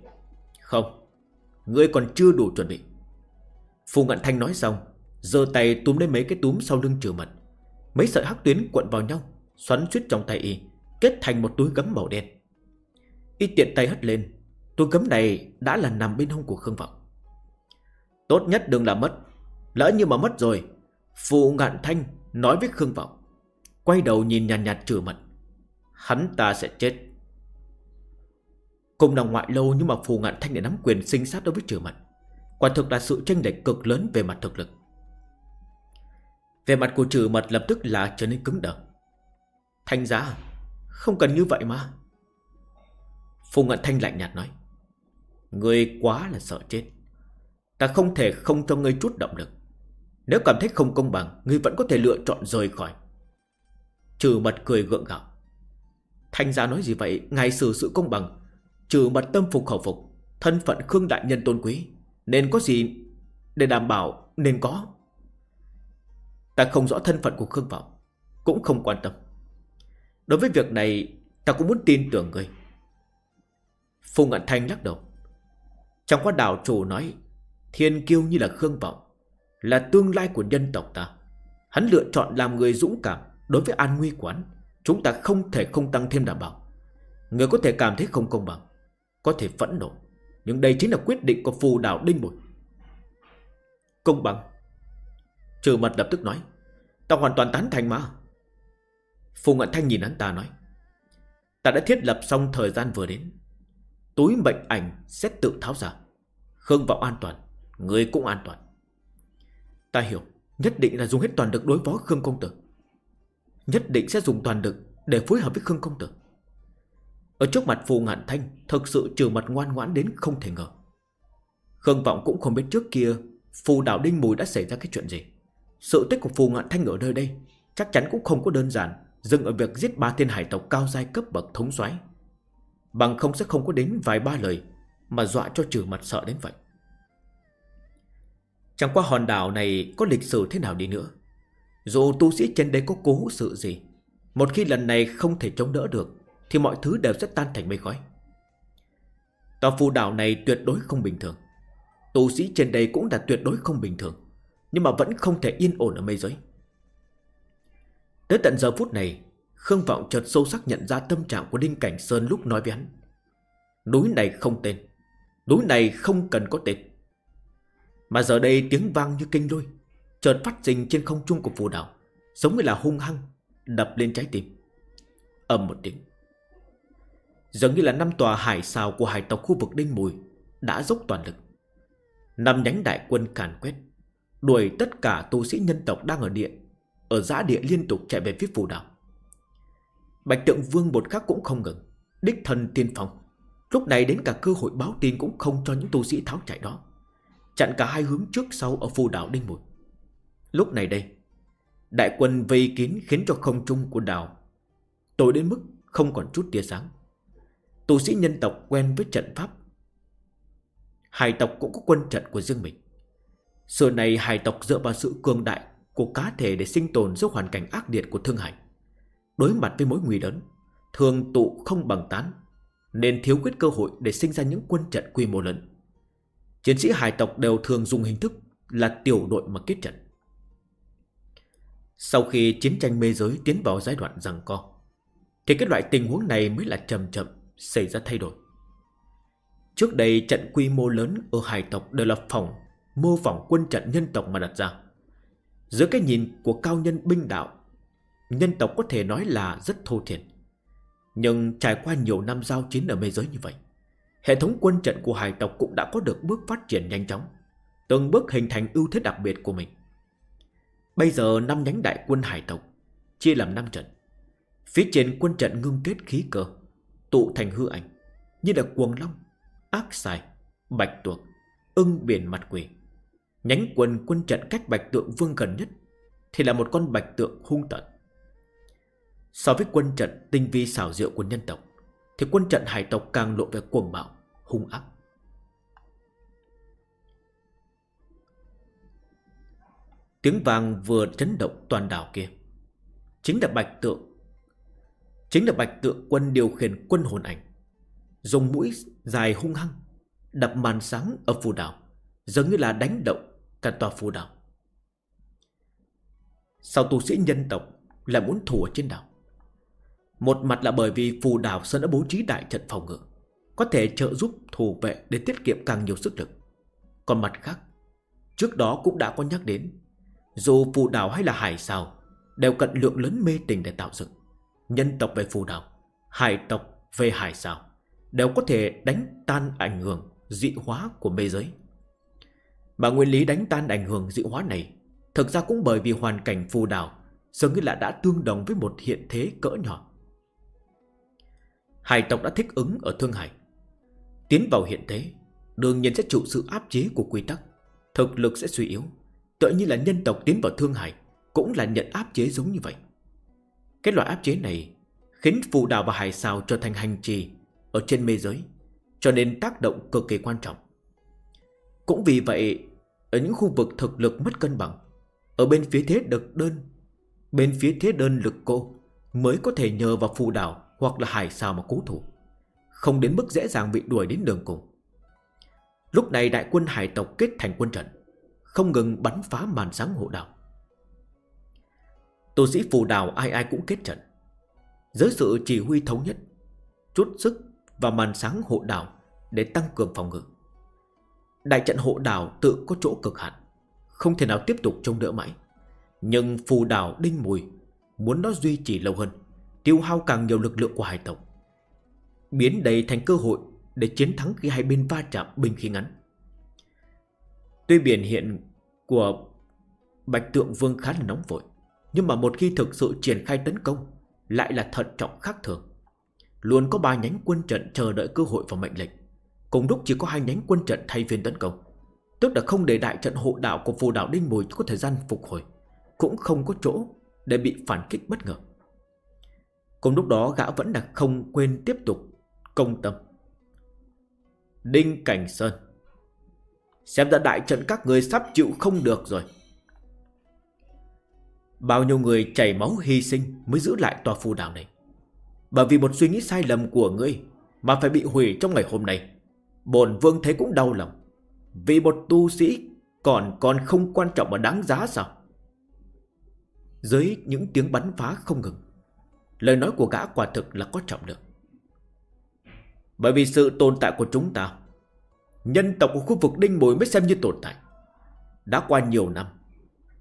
Không, Ngươi còn chưa đủ chuẩn bị. Phù Ngạn Thanh nói xong, giơ tay túm lấy mấy cái túm sau lưng trừ mật. Mấy sợi hắc tuyến cuộn vào nhau Xoắn suýt trong tay y Kết thành một túi gấm màu đen. Y tiện tay hất lên Túi gấm này đã là nằm bên hông của Khương Vọng. Tốt nhất đừng làm mất Lỡ như mà mất rồi Phù Ngạn Thanh Nói với Khương Vọng Quay đầu nhìn nhàn nhạt, nhạt trừ mật Hắn ta sẽ chết. Cùng nằm ngoại lâu nhưng mà Phù Ngạn Thanh để nắm quyền sinh sát đối với trừ mật Quả thực là sự tranh lệch cực lớn về mặt thực lực. Về mặt của trừ mật lập tức là trở nên cứng đờ. Thanh giá à? Không cần như vậy mà. Phù Ngạn Thanh lạnh nhạt nói. Ngươi quá là sợ chết. Ta không thể không cho ngươi chút động lực. Nếu cảm thấy không công bằng, Ngươi vẫn có thể lựa chọn rời khỏi. Trừ mật cười gượng gạo. Thanh gia nói gì vậy? Ngài xử sự công bằng. Trừ mật tâm phục khẩu phục, Thân phận Khương Đại Nhân tôn quý, Nên có gì để đảm bảo nên có? Ta không rõ thân phận của Khương Vọng, Cũng không quan tâm. Đối với việc này, Ta cũng muốn tin tưởng ngươi. Phùng Ngạn Thanh lắc đầu. Trong quá đảo chủ nói, Thiên kiêu như là Khương Vọng, Là tương lai của nhân tộc ta. Hắn lựa chọn làm người dũng cảm Đối với an nguy quán. Chúng ta không thể không tăng thêm đảm bảo. Người có thể cảm thấy không công bằng, Có thể phẫn nộ. Nhưng đây chính là quyết định của phù đảo Đinh Bùi Công bằng. Trừ mật lập tức nói, Ta hoàn toàn tán thành mà. Phù Ngạn Thanh nhìn hắn ta nói, Ta đã thiết lập xong thời gian vừa đến. Túi mệnh ảnh sẽ tự tháo ra. Khương Vọng an toàn, Người cũng an toàn. Ta hiểu, Nhất định là dùng hết toàn lực đối phó Khương Công Tử. Nhất định sẽ dùng toàn lực Để phối hợp với Khương Công Tử. Ở trước mặt Phù Ngạn Thanh Thực sự trừ mặt ngoan ngoãn đến không thể ngờ. Khương Vọng cũng không biết trước kia Phù Đạo Đinh Mùi đã xảy ra cái chuyện gì. Sự tích của Phù Ngạn Thanh ở nơi đây Chắc chắn cũng không có đơn giản. Dừng ở việc giết ba thiên hải tộc cao giai cấp bậc thống soái. Bằng không sẽ không có đến vài ba lời Mà dọa cho trừ mặt sợ đến vậy. Chẳng qua hòn đảo này có lịch sử thế nào đi nữa, Dù tu sĩ trên đây có cố sự gì, Một khi lần này không thể chống đỡ được, Thì mọi thứ đều sẽ tan thành mây khói. Tòa phù đảo này tuyệt đối không bình thường. Tu sĩ trên đây cũng là tuyệt đối không bình thường, Nhưng mà vẫn không thể yên ổn ở mây giới Tới tận giờ phút này, Khương Vọng chợt sâu sắc nhận ra tâm trạng của Đinh Cảnh Sơn lúc nói với hắn. Núi này không tên, Núi này không cần có tên. Mà giờ đây tiếng vang như kinh lôi, Chợt phát sinh trên không trung của phù đảo, Giống như là hung hăng Đập lên trái tim. Ầm một tiếng. Giống như là năm tòa hải xào của hải tộc khu vực Đinh Mùi Đã dốc toàn lực. Năm nhánh đại quân càn quét, Đuổi tất cả tu sĩ nhân tộc đang ở địa ở giã địa liên tục chạy về phía phù đảo. Bạch tượng vương một khắc cũng không ngừng, Đích thần tiên phong. Lúc này đến cả cơ hội báo tin cũng không cho những tu sĩ tháo chạy đó. Chặn cả hai hướng trước sau ở phù đảo Đinh Mùi Lúc này đây, Đại quân vây kín khiến cho không trung của đảo Tối đến mức không còn chút tia sáng. Tu sĩ nhân tộc quen với trận pháp. Hải tộc cũng có quân trận của riêng mình. Xưa này hải tộc dựa vào sự cường đại của cá thể để sinh tồn giữa hoàn cảnh ác liệt của thương hải Đối mặt với mối nguy lớn, Thường tụ không bằng tán, Nên thiếu quyết cơ hội để sinh ra những quân trận quy mô lớn. Chiến sĩ hải tộc đều thường dùng hình thức Là tiểu đội mà kết trận. Sau khi chiến tranh mê giới tiến vào giai đoạn giằng co, Thì cái loại tình huống này mới là chậm chậm Xảy ra thay đổi. Trước đây trận quy mô lớn ở hải tộc đều là phòng, mô phỏng quân trận nhân tộc mà đặt ra. Giữa cái nhìn của cao nhân binh đạo, nhân tộc có thể nói là rất thô thiển. Nhưng trải qua nhiều năm giao chiến ở mê giới như vậy, hệ thống quân trận của hải tộc cũng đã có được bước phát triển nhanh chóng, từng bước hình thành ưu thế đặc biệt của mình. Bây giờ năm nhánh đại quân hải tộc chia làm 5 trận. Phía trên quân trận ngưng kết khí cơ, tụ thành hư ảnh, như là cuồng long, ác xài, bạch tuộc, ưng biển mặt quỷ. Nhánh quần quân trận cách bạch tượng vương gần nhất thì là một con bạch tượng hung tận. So với quân trận tinh vi xảo diệu của nhân tộc thì quân trận hải tộc càng lộ về cuồng bạo, hung ác. Tiếng vàng vừa chấn động toàn đảo kia Chính là bạch tượng Chính là bạch tượng quân điều khiển quân hồn ảnh Dùng mũi dài hung hăng Đập màn sáng ở phù đảo Giống như là đánh động cả tòa phù đảo. Sao tu sĩ nhân tộc Lại muốn thủ ở trên đảo. Một mặt là bởi vì phù đảo Sơn đã bố trí đại trận phòng ngự, Có thể trợ giúp thủ vệ để tiết kiệm càng nhiều sức lực. Còn mặt khác, Trước đó cũng đã có nhắc đến, Dù phù đảo hay là hải sao Đều cận lượng lớn mê tình để tạo dựng. Nhân tộc về phù đảo, Hải tộc về hải sao Đều có thể đánh tan ảnh hưởng dị hóa của mê giới. Mà nguyên lý đánh tan ảnh hưởng dị hóa này thực ra cũng bởi vì hoàn cảnh phù đảo dường như là đã tương đồng với một hiện thế cỡ nhỏ. Hải tộc đã thích ứng ở Thương Hải. Tiến vào hiện thế, đương nhiên sẽ chịu sự áp chế của quy tắc, thực lực sẽ suy yếu. Tự như là nhân tộc tiến vào Thương Hải cũng là nhận áp chế giống như vậy. Cái loại áp chế này khiến phù đảo và hải sao trở thành hành trì ở trên mê giới cho nên tác động cực kỳ quan trọng. Cũng vì vậy, ở những khu vực thực lực mất cân bằng, ở bên phía thế đực đơn, bên phía thế đơn lực cô mới có thể nhờ vào phù đảo hoặc là hải sao mà cố thủ, không đến mức dễ dàng bị đuổi đến đường cùng. Lúc này đại quân hải tộc kết thành quân trận Không ngừng bắn phá màn sáng hộ đảo. Tổ sĩ phù đảo ai ai cũng kết trận. Dưới sự chỉ huy thống nhất Chút sức và màn sáng hộ đảo Để tăng cường phòng ngự. Đại trận hộ đảo tự có chỗ cực hạn, Không thể nào tiếp tục trông đỡ mãi. Nhưng phù đảo đinh mùi, Muốn nó duy trì lâu hơn, Tiêu hao càng nhiều lực lượng của hải tộc. Biến đầy thành cơ hội Để chiến thắng khi hai bên va chạm binh khí ngắn. Tuy biển hiện của Bạch Tượng Vương khá là nóng vội, Nhưng mà một khi thực sự triển khai tấn công, Lại là thận trọng khác thường. Luôn có ba nhánh quân trận chờ đợi cơ hội và mệnh lệnh. Cùng lúc chỉ có hai nhánh quân trận thay phiên tấn công. Tức là không để đại trận hộ đạo của phù đạo Đinh Mùi có thời gian phục hồi, Cũng không có chỗ để bị phản kích bất ngờ. Cùng lúc đó, gã vẫn là không quên tiếp tục công tâm. Đinh Cảnh Sơn, Xem ra đại trận các người sắp chịu không được rồi. Bao nhiêu người chảy máu hy sinh Mới giữ lại tòa phù đảo này? Bởi vì một suy nghĩ sai lầm của ngươi Mà phải bị hủy trong ngày hôm nay. Bồn vương thấy cũng đau lòng. Vì một tu sĩ Còn còn không quan trọng và đáng giá sao? Dưới những tiếng bắn phá không ngừng, Lời nói của gã quả thực là có trọng lượng. Bởi vì sự tồn tại của chúng ta, Nhân tộc của khu vực Đinh Bồi mới xem như tồn tại. Đã qua nhiều năm,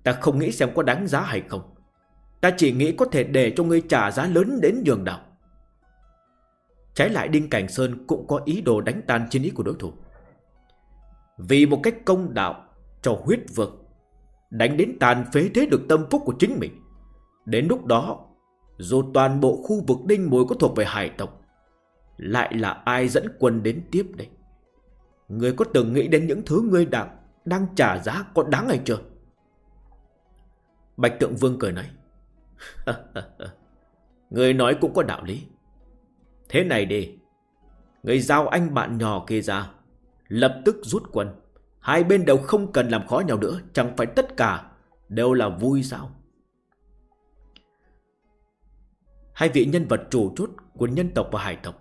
Ta không nghĩ xem có đáng giá hay không. Ta chỉ nghĩ có thể để cho ngươi trả giá lớn đến nhường đạo Trái lại Đinh Cảnh Sơn cũng có ý đồ đánh tan chiến ý của đối thủ. Vì một cách công đạo cho huyết vực, Đánh đến tàn phế thế được tâm phúc của chính mình. Đến lúc đó, Dù toàn bộ khu vực Đinh Mùi có thuộc về hải tộc, Lại là ai dẫn quân đến tiếp đây? Người có từng nghĩ đến những thứ ngươi đang Đang trả giá có đáng hay chưa? Bạch Tượng Vương cười nói Người nói cũng có đạo lý. Thế này đi. Người giao anh bạn nhỏ kia ra, Lập tức rút quân. Hai bên đều không cần làm khó nhau nữa, Chẳng phải tất cả Đều là vui sao? Hai vị nhân vật chủ chốt Của nhân tộc và hải tộc,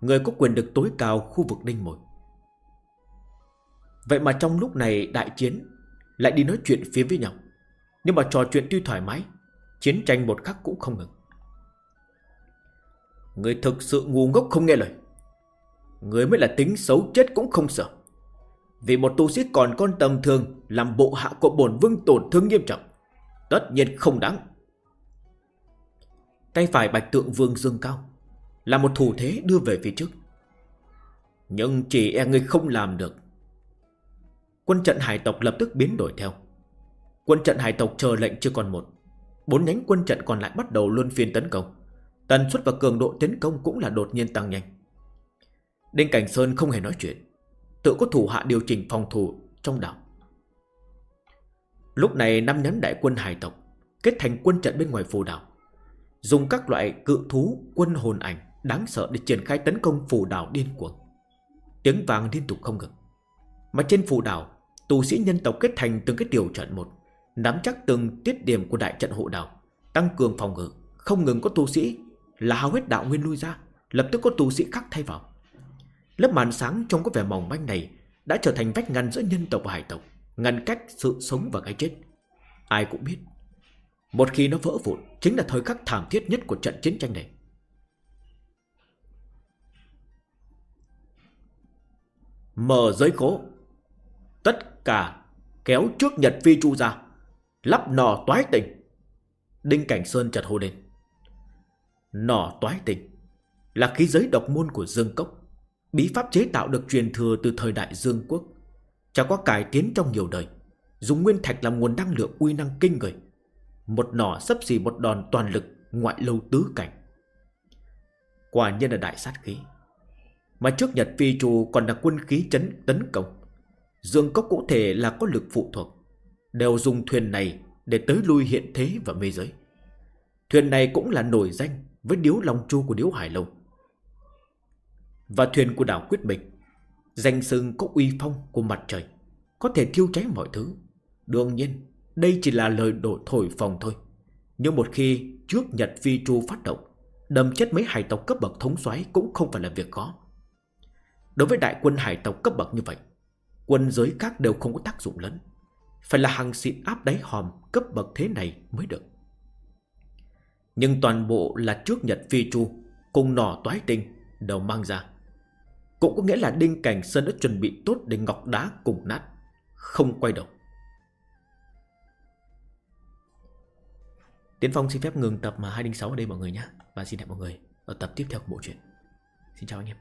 Người có quyền được tối cao khu vực Đinh Mồi Vậy mà trong lúc này đại chiến Lại đi nói chuyện phía với nhau. Nhưng mà trò chuyện tuy thoải mái, Chiến tranh một khắc cũng không ngừng. Người thực sự ngu ngốc không nghe lời. Người mới là tính xấu chết cũng không sợ. Vì một tu sĩ còn con tầm thường, Làm bộ hạ của bổn vương tổn thương nghiêm trọng, Tất nhiên không đáng. Tay phải bạch tượng vương dương cao, Là một thủ thế đưa về phía trước. Nhưng chỉ e người không làm được. Quân trận hải tộc lập tức biến đổi theo. Quân trận hải tộc chờ lệnh chưa còn một, Bốn nhánh quân trận còn lại bắt đầu luân phiên tấn công. Tần suất và cường độ tiến công cũng là đột nhiên tăng nhanh. Đinh Cảnh Sơn không hề nói chuyện, Tự có thủ hạ điều chỉnh phòng thủ trong đảo. Lúc này năm nhóm đại quân hải tộc Kết thành quân trận bên ngoài phù đảo, Dùng các loại cự thú, quân hồn ảnh Đáng sợ để triển khai tấn công phù đảo điên cuồng. Tiếng vàng liên tục không ngừng. Mà trên phù đảo, Tù sĩ nhân tộc kết thành từng cái tiểu trận một, Nắm chắc từng tiết điểm của đại trận hộ đảo, Tăng cường phòng ngự, Không ngừng có tu sĩ là hao hết đạo nguyên lui ra, Lập tức có tu sĩ khác thay vào. Lớp màn sáng trông có vẻ mỏng manh này Đã trở thành vách ngăn giữa nhân tộc và hải tộc, Ngăn cách sự sống và cái chết. Ai cũng biết, Một khi nó vỡ vụn, Chính là thời khắc thảm thiết nhất của trận chiến tranh này. Mở giới khố Tất cả kéo trước Nhật Phi Chu ra, Lắp nò toái tình. Đinh Cảnh Sơn chợt hô lên. Nỏ toái tình. Là khí giới độc môn của Dương Cốc, Bí pháp chế tạo được truyền thừa từ thời đại Dương Quốc, Chả có cải tiến trong nhiều đời. Dùng nguyên thạch làm nguồn năng lượng uy năng kinh người, Một nỏ sấp xỉ một đòn toàn lực Ngoại lâu tứ cảnh. Quả nhiên là đại sát khí. Mà trước Nhật Phi Trù còn là quân khí chấn tấn công. Dương Cốc cũng thể là có lực phụ thuộc, Đều dùng thuyền này Để tới lui hiện thế và mê giới. Thuyền này cũng là nổi danh với điếu long chu của điếu hải lâu. Và thuyền của đảo quyết bình danh sưng có uy phong của mặt trời, có thể thiêu cháy mọi thứ. Đương nhiên, đây chỉ là lời đổ thổi phòng thôi. Nhưng một khi trước Nhật Phi Chu phát động, đâm chết mấy hải tộc cấp bậc thống soái cũng không phải là việc khó. Đối với đại quân hải tộc cấp bậc như vậy Quân giới khác đều không có tác dụng lớn Phải là hàng xịn áp đáy hòm Cấp bậc thế này mới được nhưng toàn bộ là trước nhật phi chu, Cùng nỏ toái tinh, Đều mang ra. Cũng có nghĩa là Đinh Cảnh Sơn đã chuẩn bị tốt Để ngọc đá cùng nát, Không quay đầu. Tiến Phong xin phép ngừng tập 206 ở đây mọi người nhé. Và xin hẹn mọi người ở tập tiếp theo của bộ truyện. Xin chào anh em.